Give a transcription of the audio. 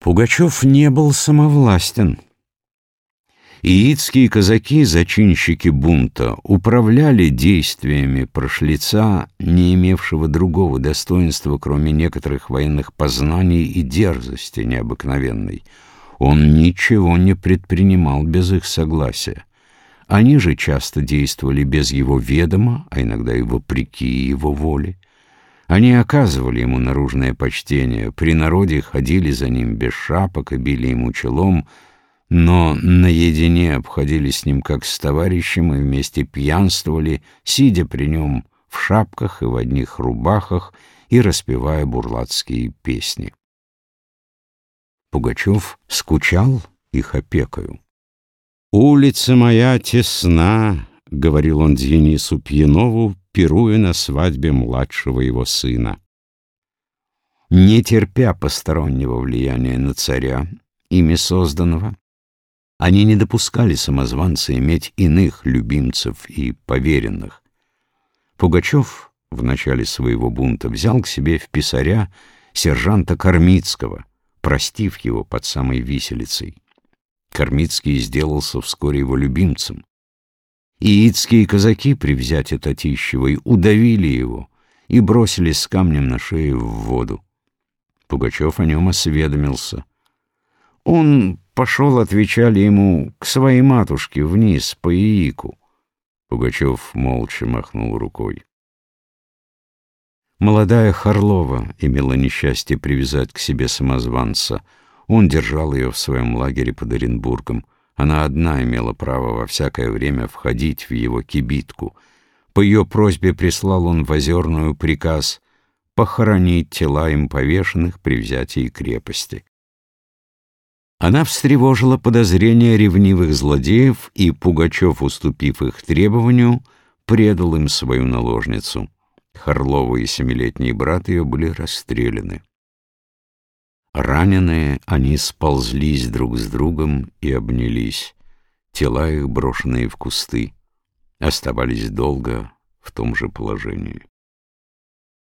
Пугачев не был самовластен. Иитские казаки, зачинщики бунта, управляли действиями прошлица, не имевшего другого достоинства, кроме некоторых военных познаний и дерзости необыкновенной. Он ничего не предпринимал без их согласия. Они же часто действовали без его ведома, а иногда и вопреки его воле. Они оказывали ему наружное почтение, при народе ходили за ним без шапок и били ему челом, но наедине обходились с ним как с товарищем и вместе пьянствовали, сидя при нем в шапках и в одних рубахах и распевая бурлацкие песни. Пугачев скучал их опекою. «Улица моя тесна», — говорил он Денису Пьянову, пируя на свадьбе младшего его сына. Не терпя постороннего влияния на царя, ими созданного, они не допускали самозванца иметь иных любимцев и поверенных. Пугачев в начале своего бунта взял к себе в писаря сержанта Кормицкого, простив его под самой виселицей. Кормицкий сделался вскоре его любимцем. Иитские казаки при взятии Татищевой удавили его и бросили с камнем на шею в воду. Пугачев о нем осведомился. Он пошел, отвечали ему, к своей матушке вниз, по Иику. Пугачев молча махнул рукой. Молодая Харлова имела несчастье привязать к себе самозванца. Он держал ее в своем лагере под Оренбургом. Она одна имела право во всякое время входить в его кибитку. По ее просьбе прислал он в Озерную приказ похоронить тела им повешенных при взятии крепости. Она встревожила подозрения ревнивых злодеев, и Пугачев, уступив их требованию, предал им свою наложницу. Харлова и семилетний брат ее были расстреляны. Раненые, они сползлись друг с другом и обнялись. Тела их, брошенные в кусты, оставались долго в том же положении.